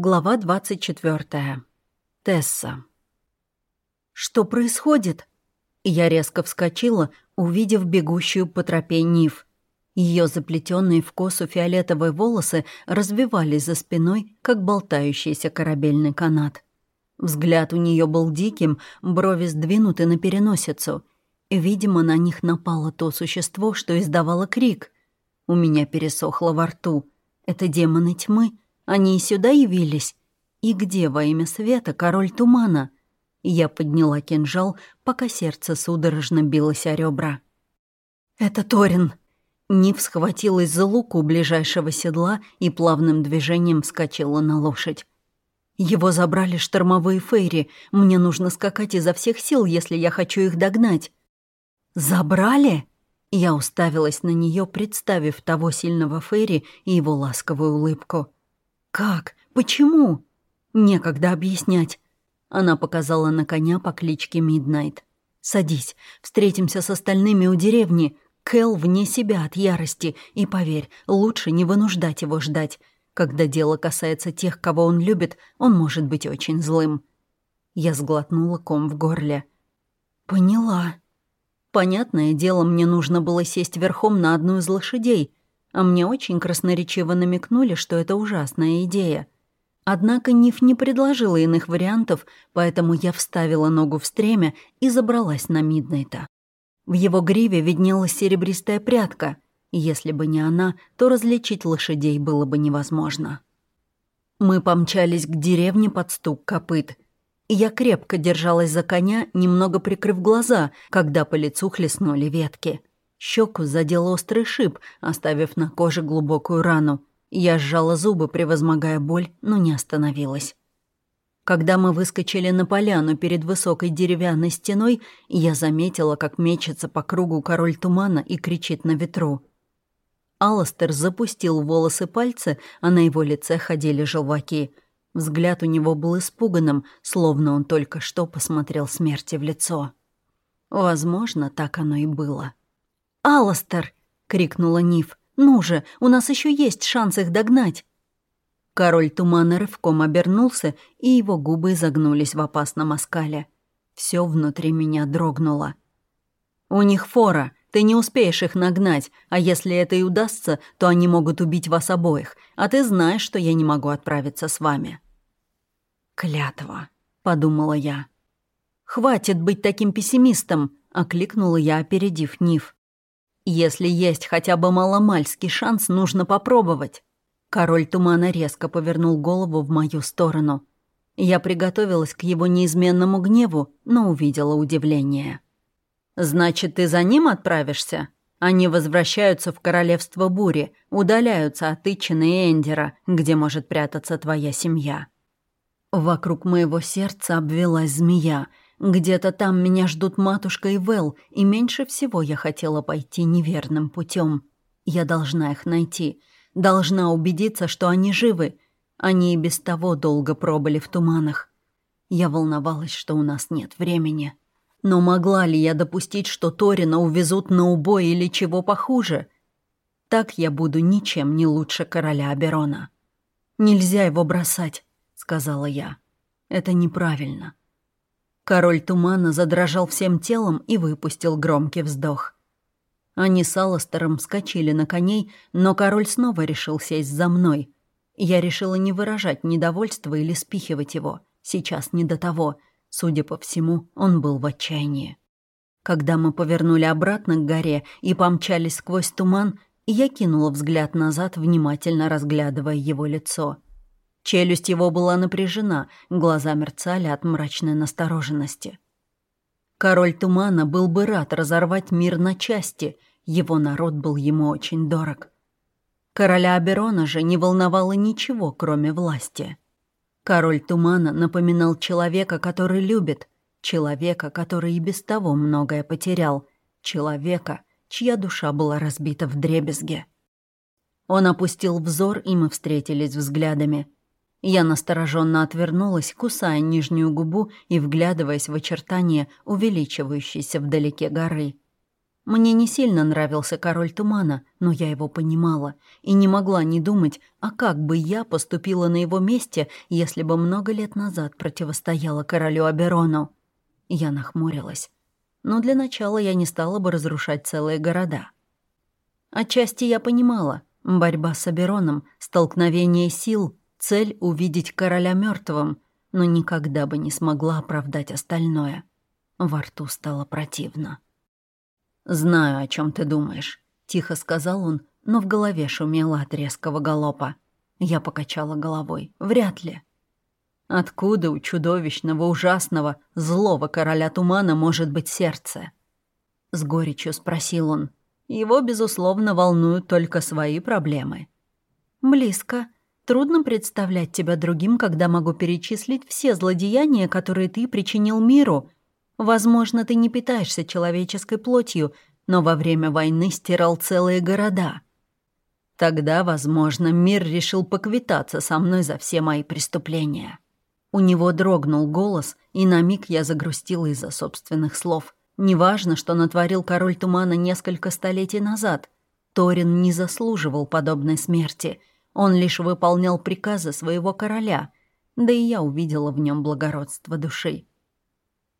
Глава 24. Тесса. «Что происходит?» Я резко вскочила, увидев бегущую по тропе Нив. Ее заплетенные в косу фиолетовые волосы развивались за спиной, как болтающийся корабельный канат. Взгляд у нее был диким, брови сдвинуты на переносицу. Видимо, на них напало то существо, что издавало крик. У меня пересохло во рту. Это демоны тьмы — они сюда явились. И где во имя света король тумана? Я подняла кинжал, пока сердце судорожно билось о ребра. «Это Торин!» Нив схватилась за лук у ближайшего седла и плавным движением вскочила на лошадь. «Его забрали штормовые фейри. Мне нужно скакать изо всех сил, если я хочу их догнать». «Забрали?» Я уставилась на нее, представив того сильного фейри и его ласковую улыбку. «Как? Почему?» «Некогда объяснять». Она показала на коня по кличке Миднайт. «Садись, встретимся с остальными у деревни. Кэл вне себя от ярости, и поверь, лучше не вынуждать его ждать. Когда дело касается тех, кого он любит, он может быть очень злым». Я сглотнула ком в горле. «Поняла». Понятное дело, мне нужно было сесть верхом на одну из лошадей, а мне очень красноречиво намекнули, что это ужасная идея. Однако Ниф не предложила иных вариантов, поэтому я вставила ногу в стремя и забралась на Миднайта. В его гриве виднелась серебристая прядка, если бы не она, то различить лошадей было бы невозможно. Мы помчались к деревне под стук копыт. Я крепко держалась за коня, немного прикрыв глаза, когда по лицу хлестнули ветки. Щеку задел острый шип, оставив на коже глубокую рану. Я сжала зубы, превозмогая боль, но не остановилась. Когда мы выскочили на поляну перед высокой деревянной стеной, я заметила, как мечется по кругу король тумана и кричит на ветру. Алластер запустил волосы пальцы, а на его лице ходили желваки. Взгляд у него был испуганным, словно он только что посмотрел смерти в лицо. Возможно, так оно и было. «Алластер!» — крикнула Ниф. «Ну же, у нас еще есть шанс их догнать!» Король тумана рывком обернулся, и его губы загнулись в опасном оскале. Все внутри меня дрогнуло. «У них фора, ты не успеешь их нагнать, а если это и удастся, то они могут убить вас обоих, а ты знаешь, что я не могу отправиться с вами». «Клятва», — подумала я. «Хватит быть таким пессимистом», — окликнула я, опередив Ниф. Если есть хотя бы маломальский шанс, нужно попробовать. Король тумана резко повернул голову в мою сторону. Я приготовилась к его неизменному гневу, но увидела удивление. «Значит, ты за ним отправишься?» Они возвращаются в королевство бури, удаляются от Ичина и Эндера, где может прятаться твоя семья. Вокруг моего сердца обвелась змея — где-то там меня ждут матушка и Вэл, и меньше всего я хотела пойти неверным путем. Я должна их найти. Должна убедиться, что они живы. Они и без того долго пробыли в туманах. Я волновалась, что у нас нет времени. Но могла ли я допустить, что Торина увезут на убой или чего похуже? Так я буду ничем не лучше короля Аберона. «Нельзя его бросать», — сказала я. «Это неправильно. Король тумана задрожал всем телом и выпустил громкий вздох. Они с Алластером вскочили на коней, но король снова решил сесть за мной. Я решила не выражать недовольства или спихивать его. Сейчас не до того. Судя по всему, он был в отчаянии. Когда мы повернули обратно к горе и помчались сквозь туман, я кинула взгляд назад, внимательно разглядывая его лицо — Челюсть его была напряжена, глаза мерцали от мрачной настороженности. Король Тумана был бы рад разорвать мир на части, его народ был ему очень дорог. Короля Аберона же не волновало ничего, кроме власти. Король Тумана напоминал человека, который любит, человека, который и без того многое потерял, человека, чья душа была разбита в дребезге. Он опустил взор, и мы встретились взглядами — я настороженно отвернулась, кусая нижнюю губу и вглядываясь в очертания увеличивающейся вдалеке горы. Мне не сильно нравился король тумана, но я его понимала и не могла не думать, а как бы я поступила на его месте, если бы много лет назад противостояла королю Аберону. Я нахмурилась. Но для начала я не стала бы разрушать целые города. Отчасти я понимала, борьба с Абероном, столкновение сил, цель увидеть короля мертвым, но никогда бы не смогла оправдать остальное. Во рту стало противно. «Знаю, о чем ты думаешь», — тихо сказал он, но в голове шумело от резкого галопа. Я покачала головой. «Вряд ли». Откуда у чудовищного, ужасного, злого короля тумана может быть сердце? С горечью спросил он. Его, безусловно, волнуют только свои проблемы. Близко. Трудно представлять тебя другим, когда могу перечислить все злодеяния, которые ты причинил миру, Возможно, ты не питаешься человеческой плотью, но во время войны стирал целые города. Тогда, возможно, мир решил поквитаться со мной за все мои преступления. У него дрогнул голос, и на миг я загрустила из-за собственных слов. Неважно, что натворил король тумана несколько столетий назад. Торин не заслуживал подобной смерти. Он лишь выполнял приказы своего короля, да и я увидела в нем благородство души.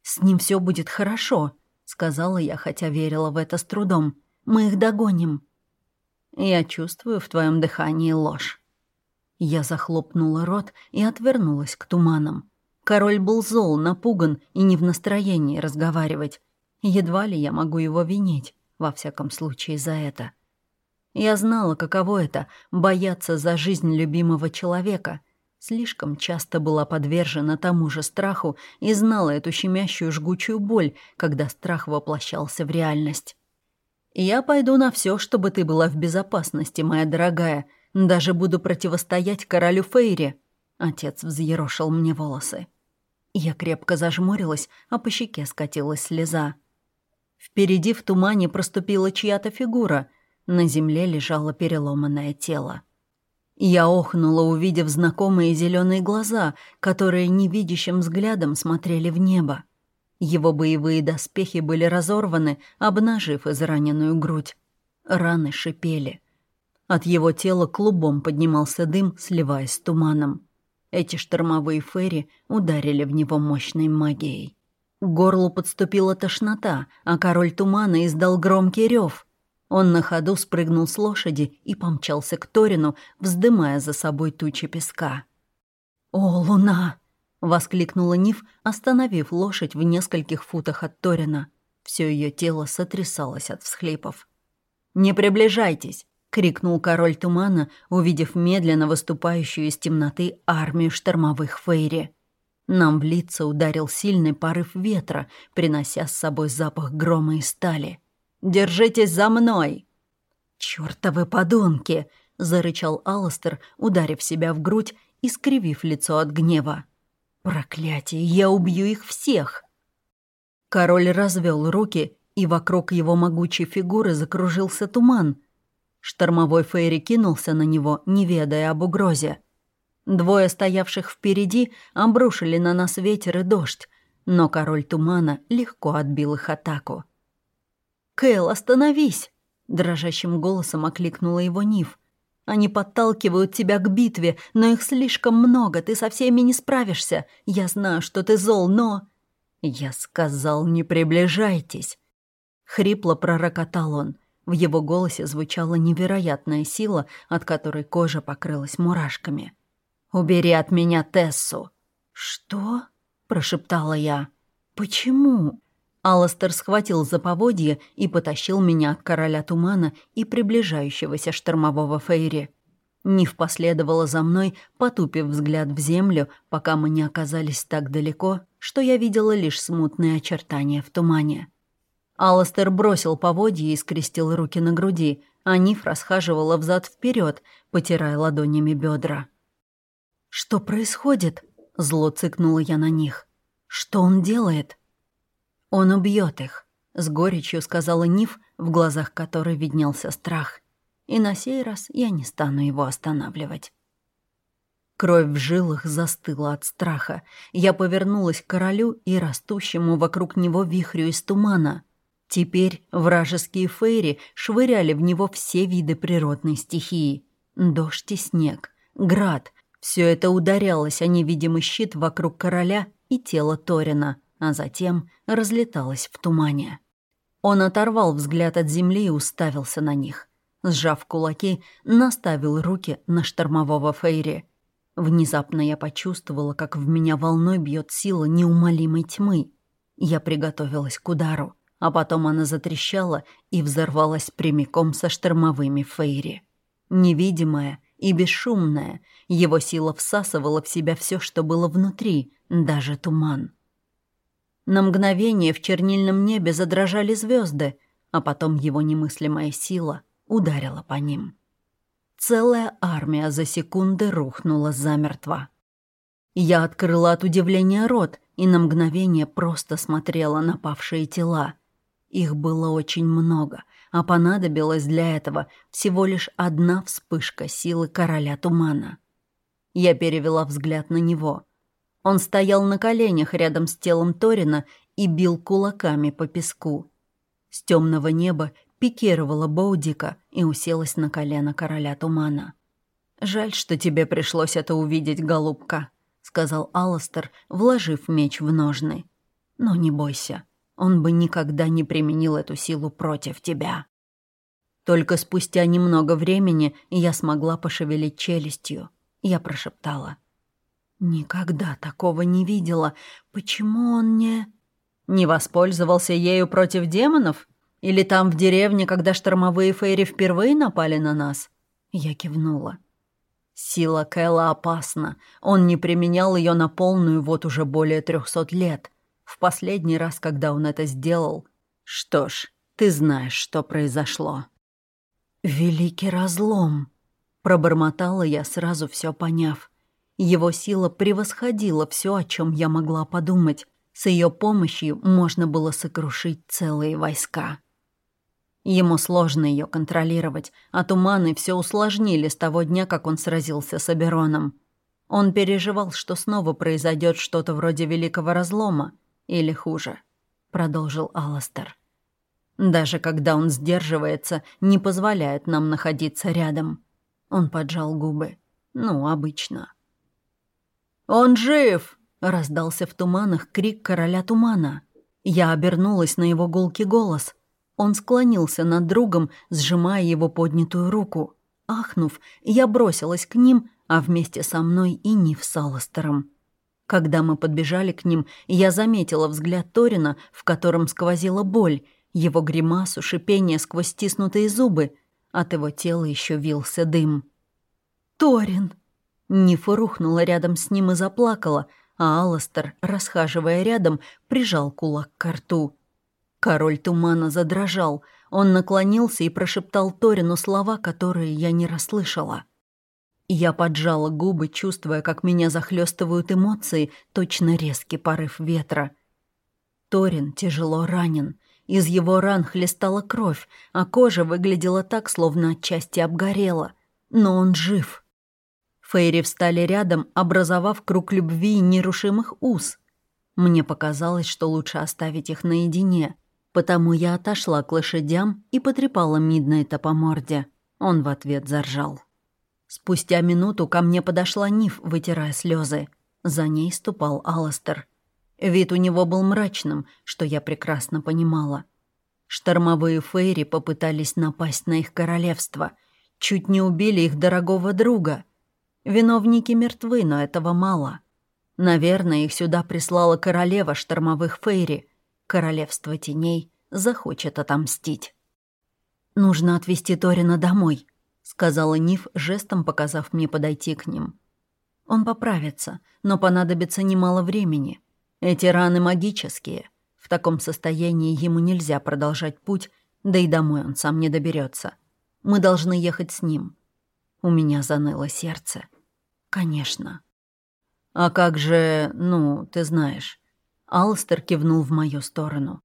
«С ним все будет хорошо», — сказала я, хотя верила в это с трудом. «Мы их догоним». «Я чувствую в твоем дыхании ложь». Я захлопнула рот и отвернулась к туманам. Король был зол, напуган и не в настроении разговаривать. Едва ли я могу его винить, во всяком случае, за это. Я знала, каково это — бояться за жизнь любимого человека — Слишком часто была подвержена тому же страху и знала эту щемящую жгучую боль, когда страх воплощался в реальность. «Я пойду на все, чтобы ты была в безопасности, моя дорогая. Даже буду противостоять королю Фейри», — отец взъерошил мне волосы. Я крепко зажмурилась, а по щеке скатилась слеза. Впереди в тумане проступила чья-то фигура. На земле лежало переломанное тело. Я охнула, увидев знакомые зеленые глаза, которые невидящим взглядом смотрели в небо. Его боевые доспехи были разорваны, обнажив израненную грудь. Раны шипели. От его тела клубом поднимался дым, сливаясь с туманом. Эти штормовые ферри ударили в него мощной магией. К горлу подступила тошнота, а король тумана издал громкий рев — он на ходу спрыгнул с лошади и помчался к Торину, вздымая за собой тучи песка. «О, луна!» — воскликнула Ниф, остановив лошадь в нескольких футах от Торина. Все ее тело сотрясалось от всхлипов. «Не приближайтесь!» — крикнул король тумана, увидев медленно выступающую из темноты армию штормовых фейри. Нам в лица ударил сильный порыв ветра, принося с собой запах грома и стали. Держитесь за мной!» «Чёртовы подонки!» — зарычал Алластер, ударив себя в грудь и скривив лицо от гнева. «Проклятие! Я убью их всех!» Король развел руки, и вокруг его могучей фигуры закружился туман. Штормовой Фейри кинулся на него, не ведая об угрозе. Двое стоявших впереди обрушили на нас ветер и дождь, но король тумана легко отбил их атаку. «Кэл, остановись!» — дрожащим голосом окликнула его Ниф. «Они подталкивают тебя к битве, но их слишком много, ты со всеми не справишься. Я знаю, что ты зол, но...» «Я сказал, не приближайтесь!» Хрипло пророкотал он. В его голосе звучала невероятная сила, от которой кожа покрылась мурашками. «Убери от меня Тессу!» «Что?» — прошептала я. «Почему?» Алластер схватил за поводье и потащил меня от короля тумана и приближающегося штормового Фейри. Нив последовала за мной, потупив взгляд в землю, пока мы не оказались так далеко, что я видела лишь смутные очертания в тумане. Алластер бросил поводье и скрестил руки на груди, а Ниф расхаживала взад вперед, потирая ладонями бедра. «Что происходит?» — зло цыкнула я на них. «Что он делает?» «Он убьет их», — с горечью сказала Ниф, в глазах которой виднелся страх. И на сей раз я не стану его останавливать. Кровь в жилах застыла от страха. Я повернулась к королю и растущему вокруг него вихрю из тумана. Теперь вражеские фейри швыряли в него все виды природной стихии. Дождь и снег, град — все это ударялось о невидимый щит вокруг короля и тело Торина, а затем разлеталось в тумане. Он оторвал взгляд от земли и уставился на них. Сжав кулаки, наставил руки на штормового Фейри. Внезапно я почувствовала, как в меня волной бьет сила неумолимой тьмы. Я приготовилась к удару, а потом она затрещала и взорвалась прямиком со штормовыми Фейри. Невидимая и бесшумная, его сила всасывала в себя все, что было внутри, даже туман. На мгновение в чернильном небе задрожали звезды, а потом его немыслимая сила ударила по ним. Целая армия за секунды рухнула замертво. Я открыла от удивления рот и на мгновение просто смотрела на павшие тела. Их было очень много, а понадобилась для этого всего лишь одна вспышка силы короля тумана. Я перевела взгляд на него — он стоял на коленях рядом с телом Торина и бил кулаками по песку. С темного неба пикировала Боудика и уселась на колено короля тумана. «Жаль, что тебе пришлось это увидеть, голубка», — сказал Алластер, вложив меч в ножны. «Но не бойся, он бы никогда не применил эту силу против тебя». Только спустя немного времени я смогла пошевелить челюстью. Я прошептала. Никогда такого не видела. Почему он не... Не воспользовался ею против демонов? Или там в деревне, когда штормовые фейри впервые напали на нас? Я кивнула. Сила Кэла опасна. Он не применял ее на полную вот уже более трехсот лет. В последний раз, когда он это сделал... Что ж, ты знаешь, что произошло. «Великий разлом», — пробормотала я, сразу все поняв. Его сила превосходила все, о чем я могла подумать. С ее помощью можно было сокрушить целые войска. Ему сложно ее контролировать, а туманы все усложнили с того дня, как он сразился с Абероном. Он переживал, что снова произойдет что-то вроде Великого Разлома, или хуже, продолжил Аластер. Даже когда он сдерживается, не позволяет нам находиться рядом. Он поджал губы. Ну, обычно. «Он жив!» — раздался в туманах крик короля тумана. Я обернулась на его гулкий голос. Он склонился над другом, сжимая его поднятую руку. Ахнув, я бросилась к ним, а вместе со мной и Нив с Алластером. Когда мы подбежали к ним, я заметила взгляд Торина, в котором сквозила боль, его гримасу, шипение сквозь стиснутые зубы. От его тела еще вился дым. «Торин!» Нифа рухнула рядом с ним и заплакала, а Алластер, расхаживая рядом, прижал кулак к рту. Король тумана задрожал. Он наклонился и прошептал Торину слова, которые я не расслышала. Я поджала губы, чувствуя, как меня захлестывают эмоции, точно резкий порыв ветра. Торин тяжело ранен. Из его ран хлестала кровь, а кожа выглядела так, словно отчасти обгорела. Но он жив. Фейри встали рядом, образовав круг любви и нерушимых уз. Мне показалось, что лучше оставить их наедине, потому я отошла к лошадям и потрепала Миднайта по морде. Он в ответ заржал. Спустя минуту ко мне подошла Ниф, вытирая слезы. За ней ступал Аластер. Вид у него был мрачным, что я прекрасно понимала. Штормовые фейри попытались напасть на их королевство. Чуть не убили их дорогого друга — Виновники мертвы, но этого мало. Наверное, их сюда прислала королева штормовых фейри. Королевство теней захочет отомстить. «Нужно отвезти Торина домой», — сказала Ниф, жестом показав мне подойти к ним. «Он поправится, но понадобится немало времени. Эти раны магические. В таком состоянии ему нельзя продолжать путь, да и домой он сам не доберется. Мы должны ехать с ним. У меня заныло сердце. Конечно. А как же, ну, ты знаешь. Алстер кивнул в мою сторону.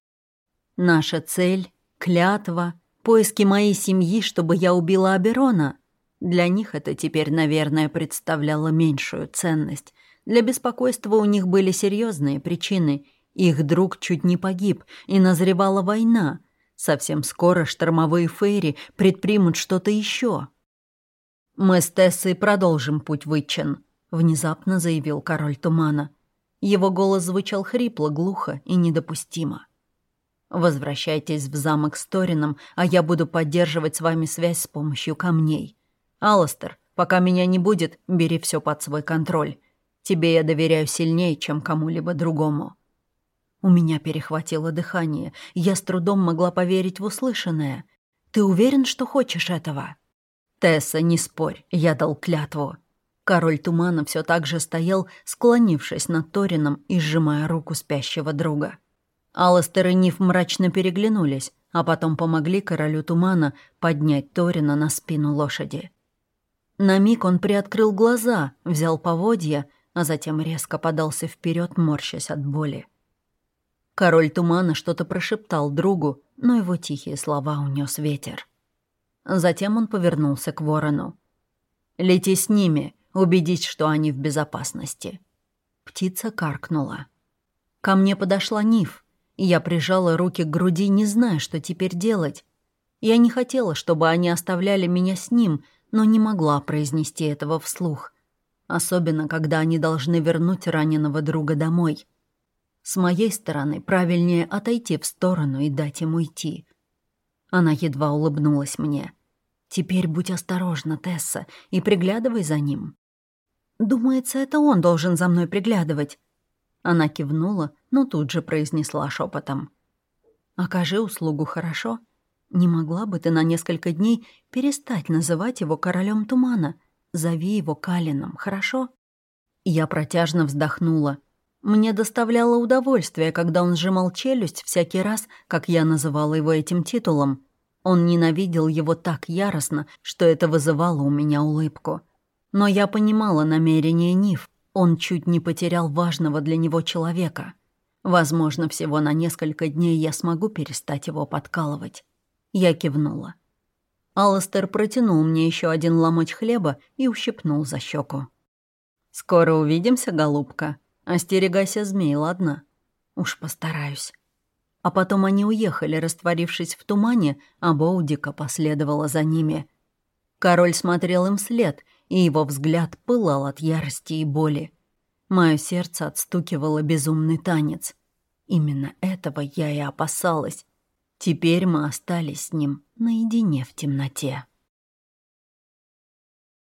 Наша цель, клятва, поиски моей семьи, чтобы я убила Аберона. Для них это теперь, наверное, представляло меньшую ценность. Для беспокойства у них были серьезные причины. Их друг чуть не погиб, и назревала война. Совсем скоро штормовые фейри предпримут что-то еще. «Мы с Тессой продолжим путь в Итчен», — внезапно заявил король тумана. Его голос звучал хрипло, глухо и недопустимо. «Возвращайтесь в замок с Торином, а я буду поддерживать с вами связь с помощью камней. Алластер, пока меня не будет, бери все под свой контроль. Тебе я доверяю сильнее, чем кому-либо другому». У меня перехватило дыхание, я с трудом могла поверить в услышанное. «Ты уверен, что хочешь этого?» «Тесса, не спорь, я дал клятву». Король тумана все так же стоял, склонившись над Торином и сжимая руку спящего друга. Алластер и Ниф мрачно переглянулись, а потом помогли королю тумана поднять Торина на спину лошади. На миг он приоткрыл глаза, взял поводья, а затем резко подался вперед, морщась от боли. Король тумана что-то прошептал другу, но его тихие слова унес ветер. Затем он повернулся к ворону. «Лети с ними, убедись, что они в безопасности». Птица каркнула. Ко мне подошла Ниф, и я прижала руки к груди, не зная, что теперь делать. Я не хотела, чтобы они оставляли меня с ним, но не могла произнести этого вслух. Особенно, когда они должны вернуть раненого друга домой. С моей стороны правильнее отойти в сторону и дать ему идти. Она едва улыбнулась мне. «Теперь будь осторожна, Тесса, и приглядывай за ним». «Думается, это он должен за мной приглядывать». Она кивнула, но тут же произнесла шепотом. «Окажи услугу, хорошо? Не могла бы ты на несколько дней перестать называть его королем тумана? Зови его Калином, хорошо?» Я протяжно вздохнула. Мне доставляло удовольствие, когда он сжимал челюсть всякий раз, как я называла его этим титулом. Он ненавидел его так яростно, что это вызывало у меня улыбку. Но я понимала намерение Ниф. Он чуть не потерял важного для него человека. Возможно, всего на несколько дней я смогу перестать его подкалывать. Я кивнула. Алластер протянул мне еще один ломоть хлеба и ущипнул за щеку. «Скоро увидимся, голубка», Остерегайся змей, ладно? Уж постараюсь. А потом они уехали, растворившись в тумане, а Боудика последовала за ними. Король смотрел им вслед, и его взгляд пылал от ярости и боли. Мое сердце отстукивало безумный танец. Именно этого я и опасалась. Теперь мы остались с ним наедине в темноте.